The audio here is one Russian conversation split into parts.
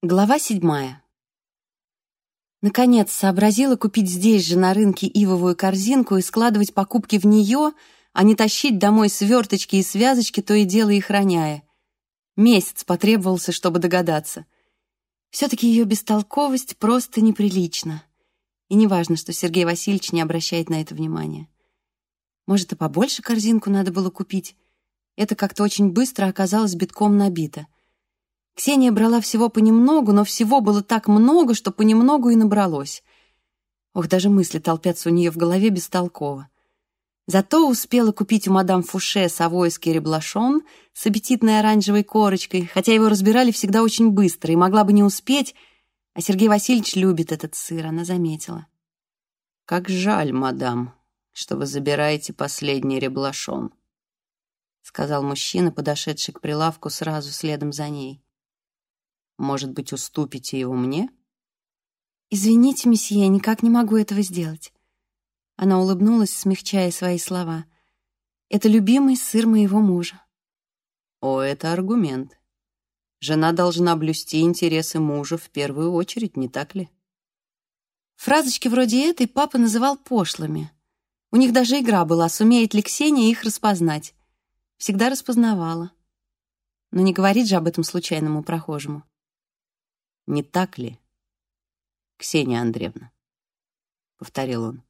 Глава седьмая. Наконец сообразила купить здесь же на рынке ивовую корзинку и складывать покупки в нее, а не тащить домой сверточки и связочки, то и дело их роняя. Месяц потребовался, чтобы догадаться. Все-таки ее бестолковость просто неприлична. И неважно, что Сергей Васильевич не обращает на это внимания. Может, и побольше корзинку надо было купить. Это как-то очень быстро оказалось битком набито — Ксения брала всего понемногу, но всего было так много, что понемногу и набралось. Ох, даже мысли толпятся у нее в голове бестолково. Зато успела купить у мадам Фуше совойский реблашон с аппетитной оранжевой корочкой, хотя его разбирали всегда очень быстро и могла бы не успеть, а Сергей Васильевич любит этот сыр, она заметила. «Как жаль, мадам, что вы забираете последний реблашон», сказал мужчина, подошедший к прилавку сразу следом за ней. Может быть, уступите его мне?» «Извините, месье, никак не могу этого сделать». Она улыбнулась, смягчая свои слова. «Это любимый сыр моего мужа». «О, это аргумент. Жена должна блюсти интересы мужа в первую очередь, не так ли?» Фразочки вроде этой папа называл пошлыми. У них даже игра была, сумеет ли Ксения их распознать. Всегда распознавала. Но не говорит же об этом случайному прохожему. Не так ли, Ксения Андреевна? Повторил он.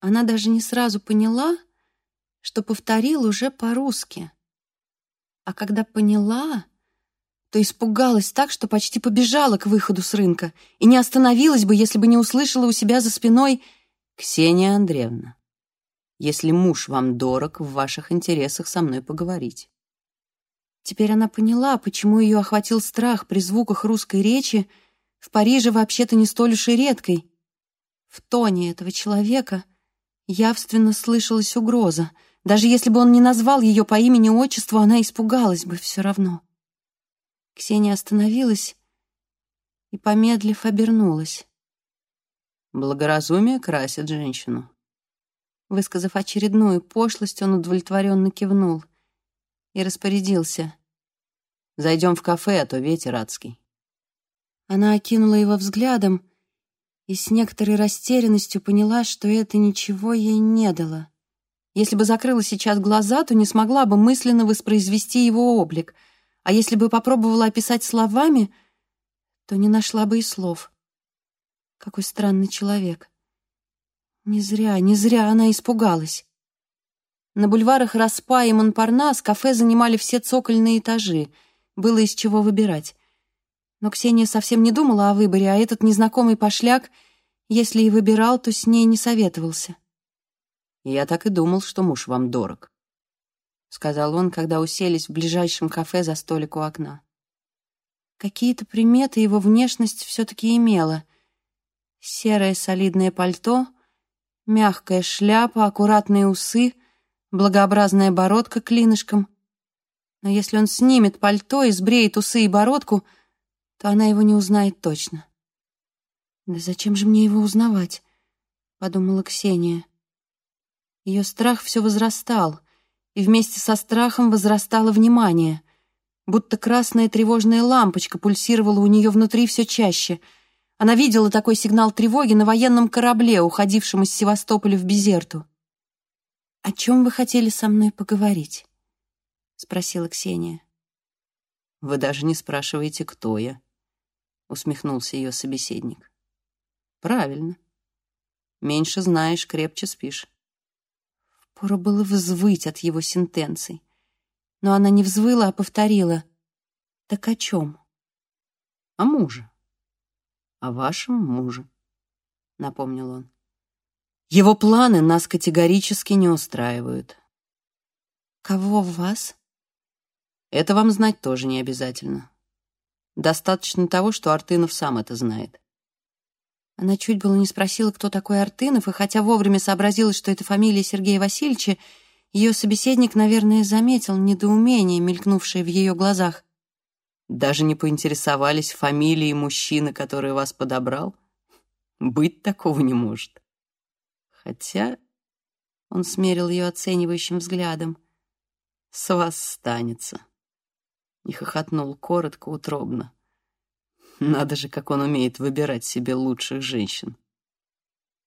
Она даже не сразу поняла, что повторил уже по-русски. А когда поняла, то испугалась так, что почти побежала к выходу с рынка и не остановилась бы, если бы не услышала у себя за спиной «Ксения Андреевна, если муж вам дорог, в ваших интересах со мной поговорить». Теперь она поняла, почему ее охватил страх при звуках русской речи, в Париже вообще-то не столь уж и редкой. В тоне этого человека явственно слышалась угроза. Даже если бы он не назвал ее по имени-отчеству, она испугалась бы все равно. Ксения остановилась и, помедлив, обернулась. «Благоразумие красит женщину». Высказав очередную пошлость, он удовлетворенно кивнул и распорядился. Зайдем в кафе, а то ветер адский». Она окинула его взглядом и с некоторой растерянностью поняла, что это ничего ей не дало. Если бы закрыла сейчас глаза, то не смогла бы мысленно воспроизвести его облик, а если бы попробовала описать словами, то не нашла бы и слов. Какой странный человек. Не зря, не зря она испугалась. На бульварах Распа и Монпарнас кафе занимали все цокольные этажи — было из чего выбирать. Но Ксения совсем не думала о выборе, а этот незнакомый пошляк, если и выбирал, то с ней не советовался. «Я так и думал, что муж вам дорог», — сказал он, когда уселись в ближайшем кафе за столик у окна. Какие-то приметы его внешность все-таки имела. Серое солидное пальто, мягкая шляпа, аккуратные усы, благообразная бородка клинышком — но если он снимет пальто и сбреет усы и бородку, то она его не узнает точно. «Да зачем же мне его узнавать?» — подумала Ксения. Ее страх все возрастал, и вместе со страхом возрастало внимание, будто красная тревожная лампочка пульсировала у нее внутри все чаще. Она видела такой сигнал тревоги на военном корабле, уходившем из Севастополя в Безерту. «О чем вы хотели со мной поговорить?» — спросила Ксения. «Вы даже не спрашиваете, кто я», — усмехнулся ее собеседник. «Правильно. Меньше знаешь, крепче спишь». Впору было взвыть от его сентенций. Но она не взвыла, а повторила. «Так о чем?» «О муже. О вашем муже», — напомнил он. «Его планы нас категорически не устраивают». «Кого вас?» Это вам знать тоже не обязательно. Достаточно того, что Артынов сам это знает. Она чуть было не спросила, кто такой Артынов, и хотя вовремя сообразила, что это фамилия Сергея Васильевича, ее собеседник, наверное, заметил недоумение, мелькнувшее в ее глазах. Даже не поинтересовались фамилией мужчины, который вас подобрал? Быть такого не может. Хотя он смерил ее оценивающим взглядом. С вас станется и хохотнул коротко, утробно. Надо же, как он умеет выбирать себе лучших женщин.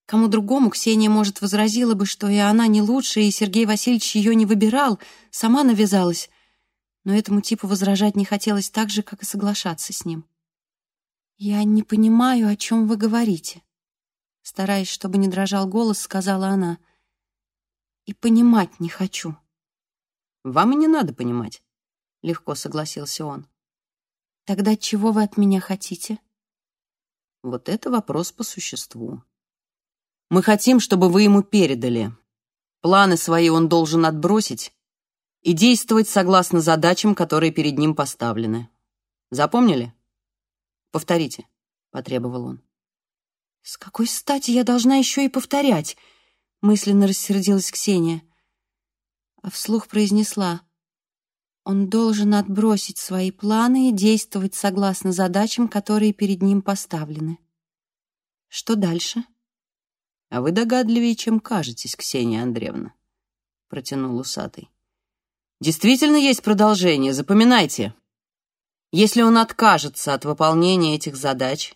Кому другому Ксения, может, возразила бы, что и она не лучшая, и Сергей Васильевич ее не выбирал, сама навязалась. Но этому типу возражать не хотелось так же, как и соглашаться с ним. «Я не понимаю, о чем вы говорите», — стараясь, чтобы не дрожал голос, сказала она. «И понимать не хочу». «Вам и не надо понимать», — легко согласился он. «Тогда чего вы от меня хотите?» Вот это вопрос по существу. Мы хотим, чтобы вы ему передали. Планы свои он должен отбросить и действовать согласно задачам, которые перед ним поставлены. Запомнили? Повторите, потребовал он. С какой стати я должна еще и повторять? Мысленно рассердилась Ксения. А вслух произнесла. Он должен отбросить свои планы и действовать согласно задачам, которые перед ним поставлены. Что дальше? «А вы догадливее, чем кажетесь, Ксения Андреевна», — протянул усатый. «Действительно есть продолжение, запоминайте. Если он откажется от выполнения этих задач,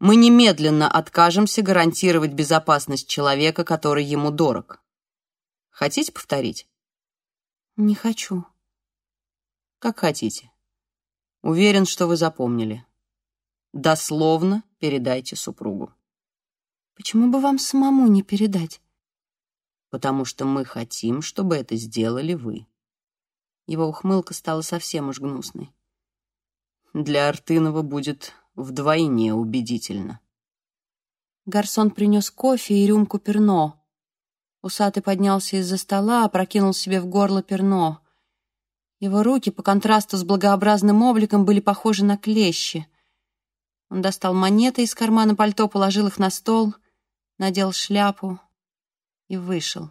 мы немедленно откажемся гарантировать безопасность человека, который ему дорог. Хотите повторить?» «Не хочу». «Как хотите. Уверен, что вы запомнили. Дословно передайте супругу». Почему бы вам самому не передать? Потому что мы хотим, чтобы это сделали вы. Его ухмылка стала совсем уж гнусной. Для Артынова будет вдвойне убедительно. Гарсон принес кофе и рюмку перно. Усатый поднялся из-за стола, опрокинул себе в горло перно. Его руки, по контрасту с благообразным обликом, были похожи на клещи. Он достал монеты из кармана пальто, положил их на стол — надел шляпу и вышел.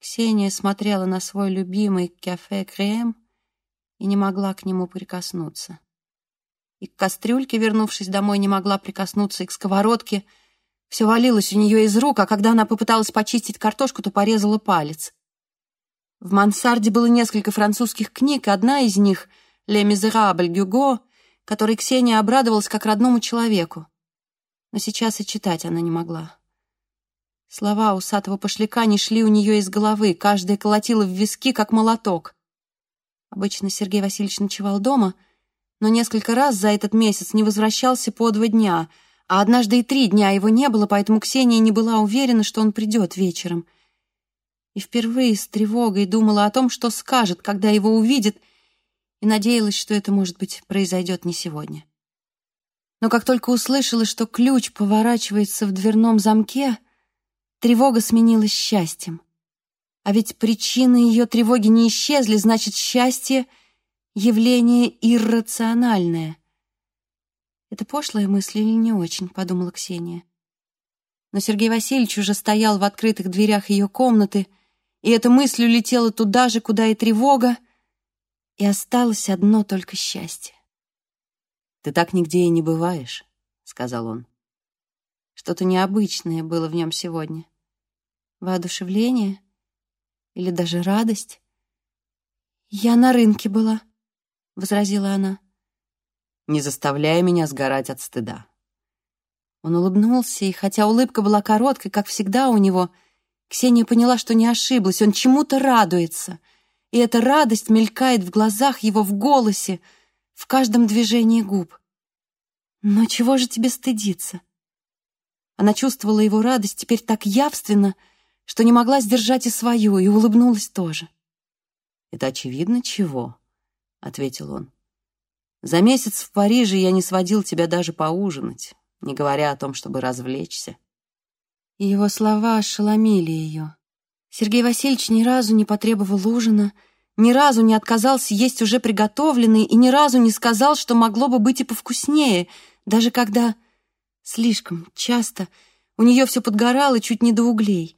Ксения смотрела на свой любимый кафе-крем и не могла к нему прикоснуться. И к кастрюльке, вернувшись домой, не могла прикоснуться, и к сковородке. Все валилось у нее из рук, а когда она попыталась почистить картошку, то порезала палец. В мансарде было несколько французских книг, одна из них «Ле Мизерабль Гюго», которой Ксения обрадовалась как родному человеку но сейчас и читать она не могла. Слова усатого пошляка не шли у нее из головы, каждая колотила в виски, как молоток. Обычно Сергей Васильевич ночевал дома, но несколько раз за этот месяц не возвращался по два дня, а однажды и три дня его не было, поэтому Ксения не была уверена, что он придет вечером. И впервые с тревогой думала о том, что скажет, когда его увидит, и надеялась, что это, может быть, произойдет не сегодня но как только услышала, что ключ поворачивается в дверном замке, тревога сменилась счастьем. А ведь причины ее тревоги не исчезли, значит, счастье — явление иррациональное. «Это пошлая мысль или не очень?» — подумала Ксения. Но Сергей Васильевич уже стоял в открытых дверях ее комнаты, и эта мысль улетела туда же, куда и тревога, и осталось одно только счастье. «Ты так нигде и не бываешь», — сказал он. Что-то необычное было в нем сегодня. Воодушевление или даже радость. «Я на рынке была», — возразила она. «Не заставляй меня сгорать от стыда». Он улыбнулся, и хотя улыбка была короткой, как всегда у него, Ксения поняла, что не ошиблась, он чему-то радуется. И эта радость мелькает в глазах его, в голосе — в каждом движении губ. Но чего же тебе стыдиться? Она чувствовала его радость теперь так явственно, что не могла сдержать и свою, и улыбнулась тоже. «Это очевидно чего?» — ответил он. «За месяц в Париже я не сводил тебя даже поужинать, не говоря о том, чтобы развлечься». Его слова ошеломили ее. Сергей Васильевич ни разу не потребовал ужина, ни разу не отказался есть уже приготовленный и ни разу не сказал, что могло бы быть и повкуснее, даже когда слишком часто у нее все подгорало чуть не до углей.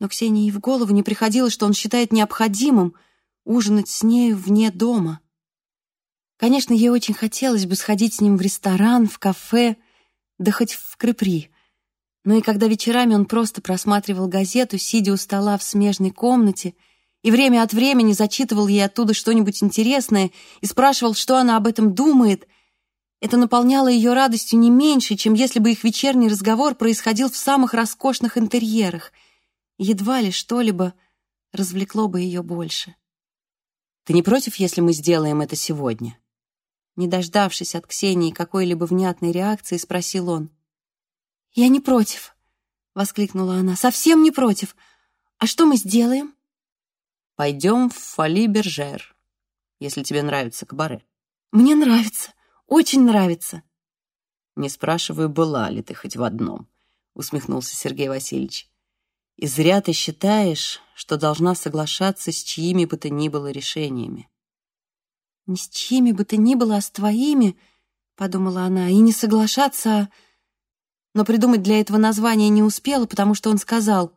Но Ксении и в голову не приходило, что он считает необходимым ужинать с нею вне дома. Конечно, ей очень хотелось бы сходить с ним в ресторан, в кафе, да хоть в Крепри. Но и когда вечерами он просто просматривал газету, сидя у стола в смежной комнате — и время от времени зачитывал ей оттуда что-нибудь интересное и спрашивал, что она об этом думает. Это наполняло ее радостью не меньше, чем если бы их вечерний разговор происходил в самых роскошных интерьерах. Едва ли что-либо развлекло бы ее больше. «Ты не против, если мы сделаем это сегодня?» Не дождавшись от Ксении какой-либо внятной реакции, спросил он. «Я не против», — воскликнула она, — «совсем не против. А что мы сделаем?» «Пойдем в Фоли-Бержер, если тебе нравится кабаре». «Мне нравится, очень нравится». «Не спрашиваю, была ли ты хоть в одном», — усмехнулся Сергей Васильевич. «И зря ты считаешь, что должна соглашаться с чьими бы то ни было решениями». «Не с чьими бы то ни было, а с твоими», — подумала она, — «и не соглашаться, а...» Но придумать для этого названия не успела, потому что он сказал,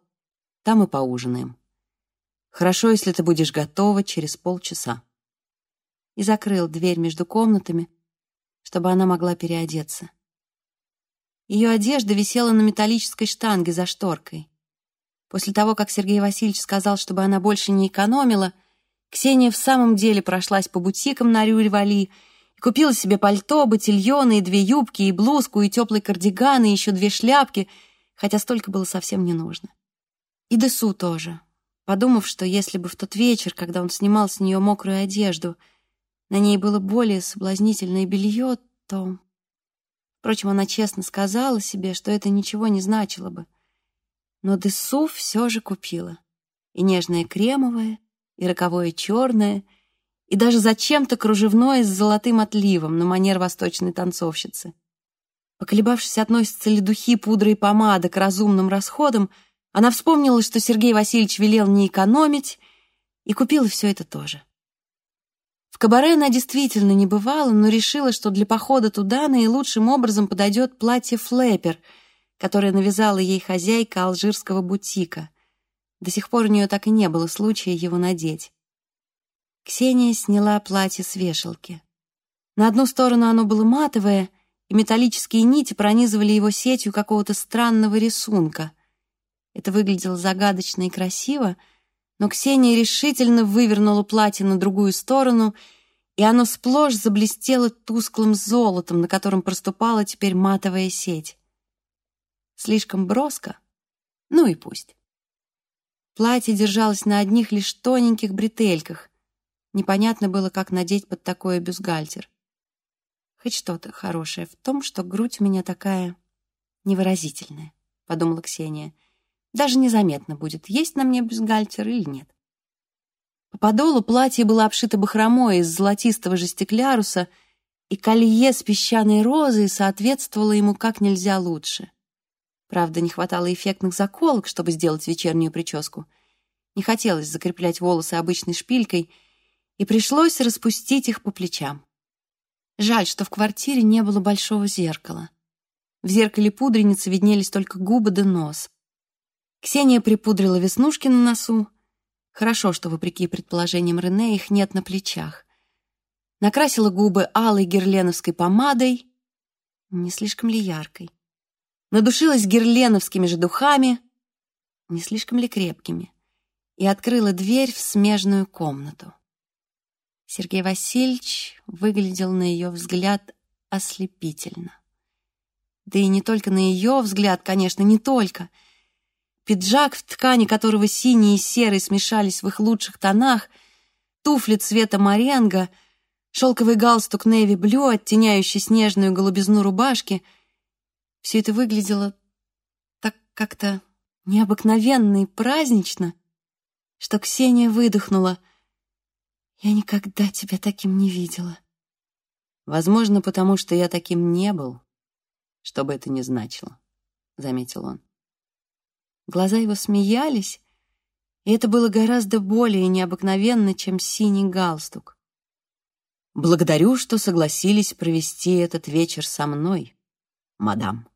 «Там мы поужинаем. Хорошо, если ты будешь готова через полчаса». И закрыл дверь между комнатами, чтобы она могла переодеться. Ее одежда висела на металлической штанге за шторкой. После того, как Сергей Васильевич сказал, чтобы она больше не экономила, Ксения в самом деле прошлась по бутикам на Рюль-Вали и купила себе пальто, ботильоны, и две юбки, и блузку, и теплый кардиган, и еще две шляпки, хотя столько было совсем не нужно. И Десу тоже, подумав, что если бы в тот вечер, когда он снимал с нее мокрую одежду, на ней было более соблазнительное белье, то... Впрочем, она честно сказала себе, что это ничего не значило бы. Но Десу все же купила. И нежное кремовое, и роковое черное, и даже зачем-то кружевное с золотым отливом на манер восточной танцовщицы. Поколебавшись, относятся ли духи, пудра и помада к разумным расходам, она вспомнила, что Сергей Васильевич велел не экономить, и купила все это тоже. В кабаре она действительно не бывала, но решила, что для похода туда наилучшим образом подойдет платье флэпер — которое навязала ей хозяйка алжирского бутика. До сих пор у нее так и не было случая его надеть. Ксения сняла платье с вешалки. На одну сторону оно было матовое, и металлические нити пронизывали его сетью какого-то странного рисунка. Это выглядело загадочно и красиво, но Ксения решительно вывернула платье на другую сторону, и оно сплошь заблестело тусклым золотом, на котором проступала теперь матовая сеть. Слишком броско? Ну и пусть. Платье держалось на одних лишь тоненьких бретельках. Непонятно было, как надеть под такое бюстгальтер. Хоть что-то хорошее в том, что грудь у меня такая невыразительная, подумала Ксения. Даже незаметно будет, есть на мне бюстгальтер или нет. По подолу платье было обшито бахромой из золотистого же стекляруса, и колье с песчаной розой соответствовало ему как нельзя лучше. Правда, не хватало эффектных заколок, чтобы сделать вечернюю прическу. Не хотелось закреплять волосы обычной шпилькой, и пришлось распустить их по плечам. Жаль, что в квартире не было большого зеркала. В зеркале пудреницы виднелись только губы да нос. Ксения припудрила веснушки на носу. Хорошо, что, вопреки предположениям Рене, их нет на плечах. Накрасила губы алой герленовской помадой, не слишком ли яркой надушилась герленовскими же духами, не слишком ли крепкими, и открыла дверь в смежную комнату. Сергей Васильевич выглядел на ее взгляд ослепительно. Да и не только на ее взгляд, конечно, не только. Пиджак, в ткани которого синий и серый смешались в их лучших тонах, туфли цвета моренго, шелковый галстук неви-блю, оттеняющий снежную голубизну рубашки — все это выглядело так как-то необыкновенно и празднично, что Ксения выдохнула. «Я никогда тебя таким не видела». «Возможно, потому что я таким не был, что бы это ни значило», — заметил он. Глаза его смеялись, и это было гораздо более необыкновенно, чем синий галстук. «Благодарю, что согласились провести этот вечер со мной, мадам».